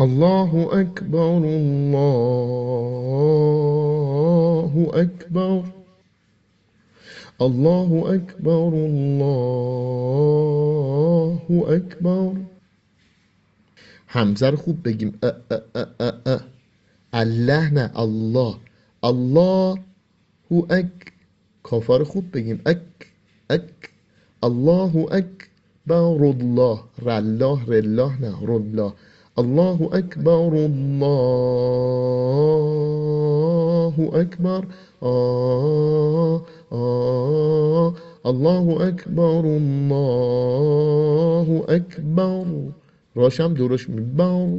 الله أكبر الله أكبر. الله أكبر الله أكبر. همزه رو خوب بگیم. الله نه الله. الله هو اک کافا خوب بگیم. اک اک الله اکبر الله. رالله رالله نه رالله. الله أكبر الله أكبر آه آه الله أكبر الله أكبر راشم درش می بر